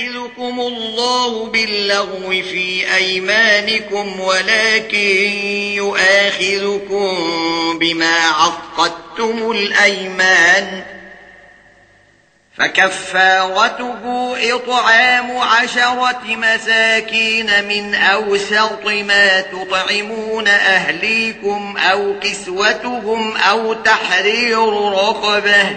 يَأْخِذُكُمُ اللَّهُ بِاللَّغْوِ فِي أَيْمَانِكُمْ وَلَكِنْ يُؤَاخِذُكُمْ بِمَا عَقَّدْتُمُ الْأَيْمَانِ فكفارته إطعام عشرة مساكين من أوسط ما تطعمون أهليكم أو كسوتهم أو تحرير رقبة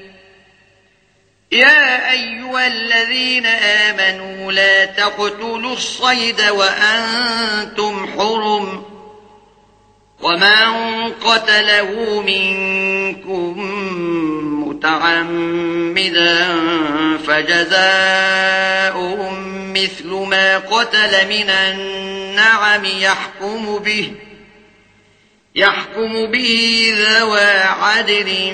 يا أيها الذين آمنوا لا تقتلوا الصيد وأنتم حرم ومن قتله منكم متعمدا فجزاؤه مثل ما قتل من النعم يحكم به يحكم به ذوى عدل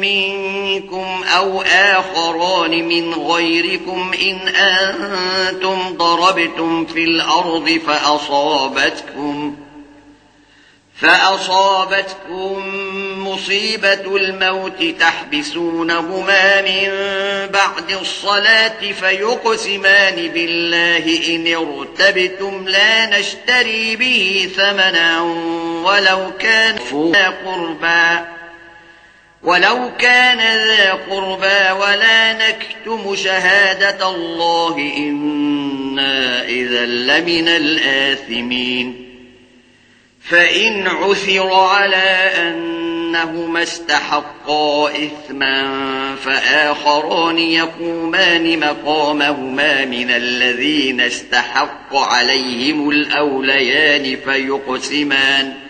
منكم أو آخران من غيركم إن أنتم ضربتم في الأرض فأصابتكم فأصابتكم مصيبة الموت تحبسونهما من بعد الصلاة فيقسمان بالله إن ارتبتم لا نشتري به ثمنا ولو كان قربا ولو كان ذا قربا ولا نكتم شهادة الله إنا إذا لمن الآثمين فإن عثر على أنهما استحقا إثما فآخران يقومان مقامهما من الذين استحق عليهم الأوليان فيقسمان فيقسمان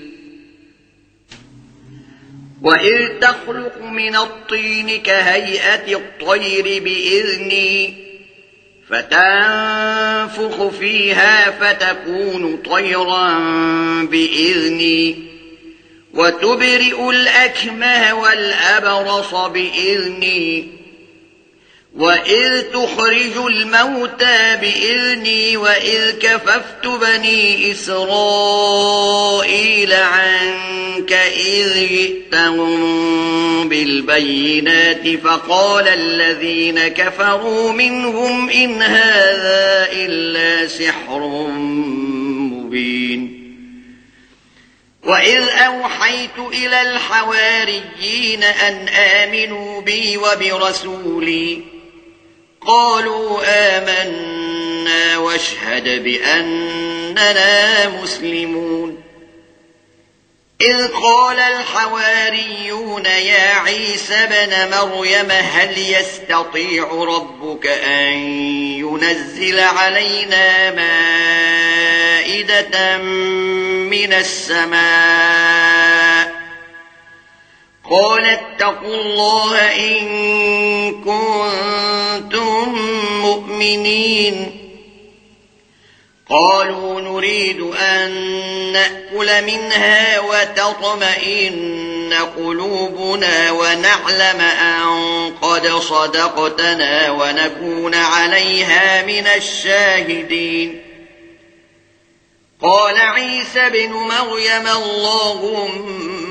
وَإِذْ تَخْلُقُ مِنَ الطِّينِ كَهَيْئَةِ الطَّيْرِ بِإِذْنِي فَتَنفُخُ فِيهَا فَتَكُونُ طَيْرًا بِإِذْنِي وَتُبْرِئُ الْأَكْمَهَ وَالْأَبْرَصَ بِإِذْنِي وَإِذْ تُخْرِجُ الْمَوْتَى بِإِذْنِي وَإِذْ كَفَفْتُ بَنِي إِسْرَائِيلَ عَنْكَ إِذْ جِئْتَهُمْ بِالْبَيِّنَاتِ فَقَالَ الَّذِينَ كَفَرُوا مِنْهُمْ إِنْ هَذَا إِلَّا سِحْرٌ مُبِينٌ وَإِذْ أَوْحَيْتُ إِلَى الْحَوَارِيِّينَ أَنْ آمِنُوا بِي وَبِرَسُولِي قالوا آمنا واشهد بأننا مسلمون. إذ قال الحواريون يا عيسى بن مريم هل يستطيع ربك أن ينزل علينا مائدة من السماء قال اتقوا الله إن كنتم مؤمنين قالوا نريد أن نأكل منها وتطمئن قلوبنا ونعلم أن قد صدقتنا ونكون عليها من الشاهدين قال عيسى بن مريم اللهم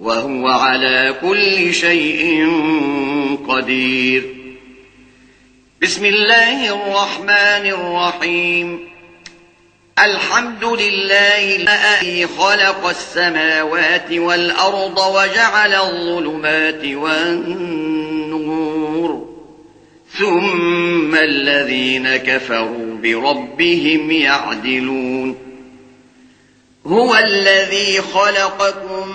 وهو على كل شيء قدير. بسم الله الرحمن الرحيم. الحمد لله الذي خلق السماوات والأرض وجعل الظلمات والنور. ثم الذين كفروا بربهم يعدلون. هو الذي خلقكم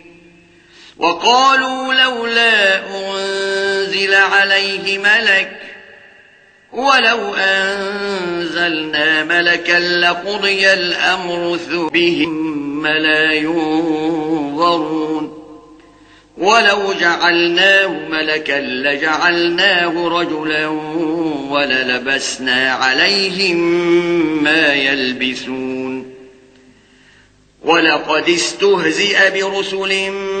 وقالوا لولا أنزل عليه ملك ولو أنزلنا ملكا لقضي الأمر ثبهم لا ينظرون ولو جعلناه ملكا لجعلناه رجلا وللبسنا عليهم ما يلبسون ولقد استهزئ برسل منهم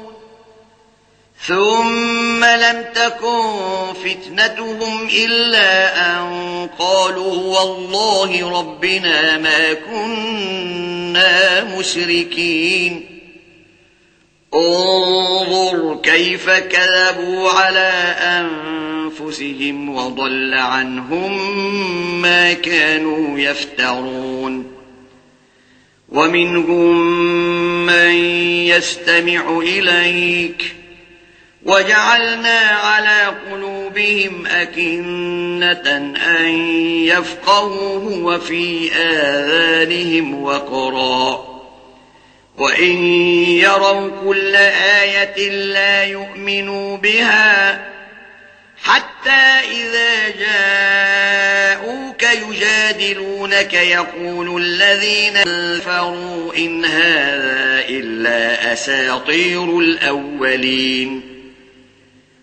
ثم لم تكن فتنتهم إلا أن قالوا وَاللَّهِ ربنا ما كنا مشركين انظر كيف كذبوا على أنفسهم وضل عنهم ما كانوا يفترون ومنهم من يستمع إليك وجعلنا على قلوبهم أكنة أن يفقهوه وفي آذانهم وقرا. وإن يروا كل آية لا يؤمنوا بها حتى إذا جاءوك يجادلونك يقول الذين انفروا إن هذا إلا أساطير الأولين.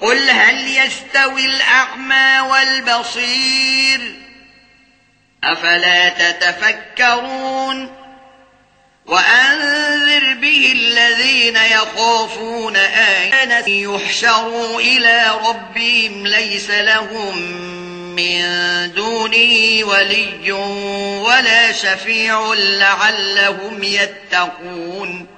قل هل يستوي الأعمى والبصير أفلا تتفكرون وأنذر به الذين يخافون آيانا يحشروا إلى ربهم ليس لهم من دونه ولي ولا شفيع لعلهم يتقون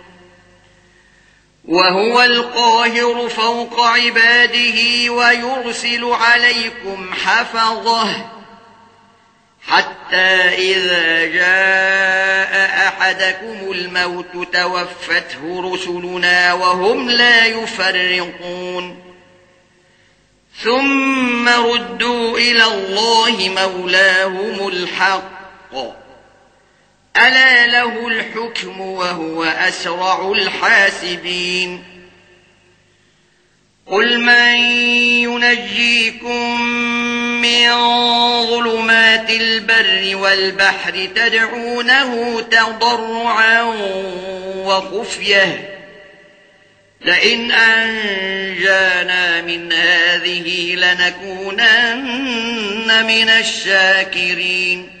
وهو القاهر فوق عباده ويرسل عليكم حفظه حتى إذا جاء أحدكم الموت توفته رسلنا وهم لا يفرقون. ثم ردوا إلى الله مولاهم الحق. ألا له الحكم وهو أسرع الحاسبين قل من ينجيكم من ظلمات البر والبحر تدعونه تضرعا وخفية لئن أنجانا من هذه لنكونن من الشاكرين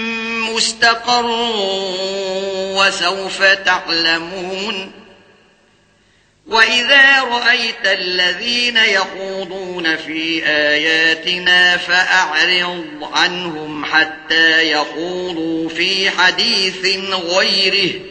مستقر وسوف تعلمون وإذا رأيت الذين يقوضون في آياتنا فأعرض عنهم حتى يقوضوا في حديث غيره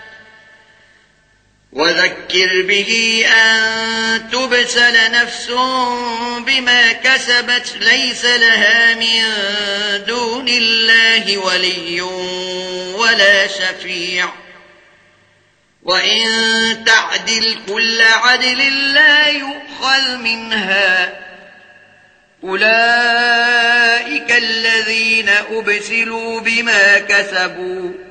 وذكر به أن تبسل نفس بما كسبت ليس لها من دون الله ولي ولا شفيع. وإن تعدل كل عدل لا يُؤْخَذُ منها. أولئك الذين أبسلوا بما كسبوا.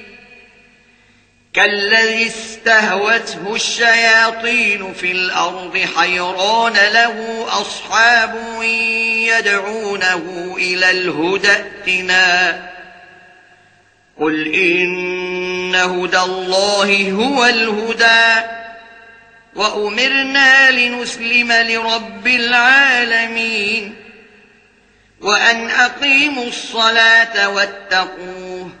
كالذي استهوته الشياطين في الأرض حيران له أصحاب يدعونه إلى الهدى اتنا قل إن هدى الله هو الهدى. وأمرنا لنسلم لرب العالمين. وأن أقيموا الصلاة واتقوه.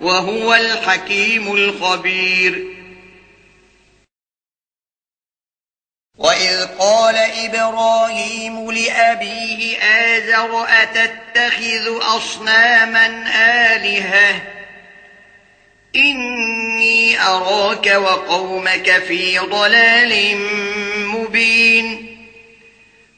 وهو الحكيم الخبير. وإذ قال إبراهيم لأبيه آذر أتتخذ أصناما آلهة؟ إني أراك وقومك في ضلال مبين.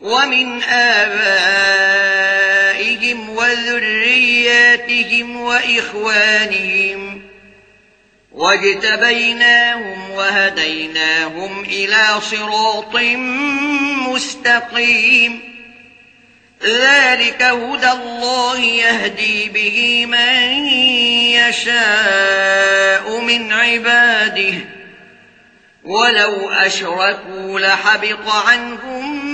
ومن آبائهم وذرياتهم وإخوانهم واجتبيناهم وهديناهم إلى صراط مستقيم ذلك هدى الله يهدي به من يشاء من عباده ولو أشركوا لحبط عنهم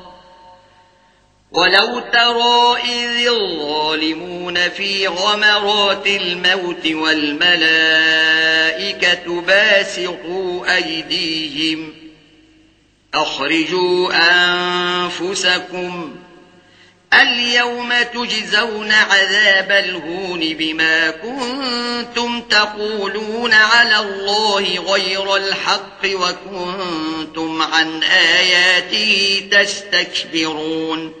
ولو ترى إذ الظالمون في غمرات الموت والملائكة باسقوا أيديهم أخرجوا أنفسكم اليوم تجزون عذاب الهون بما كنتم تقولون على الله غير الحق وكنتم عن آياته تستكبرون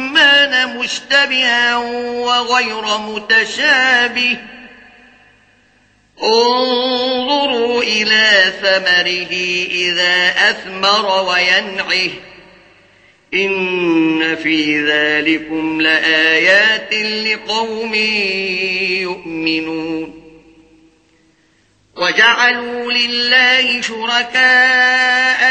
كان مشتبها وغير متشابه. انظروا إلى ثمره إذا أثمر وينعه. إن في ذلكم لآيات لقوم يؤمنون. وجعلوا لله شركاء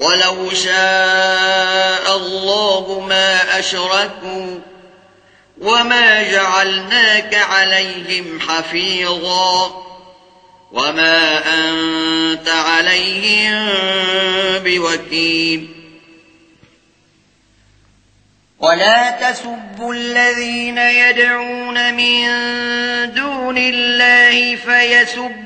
وَلَوْ شَاءَ اللَّهُ مَا أَشْرَكُوا وَمَا جَعَلْنَاكَ عَلَيْهِمْ حَفِيظًا وَمَا أَنْتَ عَلَيْهِمْ بِوَكِيلٍ ولا تسبوا الذين يدعون من دون الله فيسبوا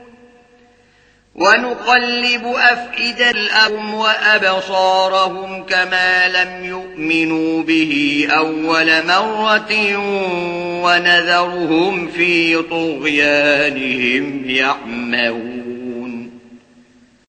ونقلب أفئد الأم وأبصارهم كما لم يؤمنوا به أول مرة ونذرهم في طغيانهم يعمهون.